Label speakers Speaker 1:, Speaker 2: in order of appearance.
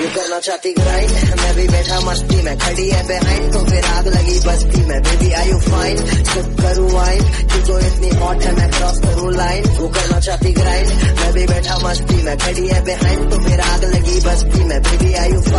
Speaker 1: वो करना चाहती ग्राइंड मैं भी बैठा मस्ती में, खड़ी है बिहाइंड तो फिर आग लगी बस्ती में baby I you fine sip करूँ वाइन क्योंकि इतनी हॉट है, मैं क्रॉस करूँ लाइन वो करना चाहती ग्राइंड मैं भी बैठा मस्ती में, खड़ी है बिहाइंड तो फिर आग लगी बस्ती में बेबी आई यू फाइन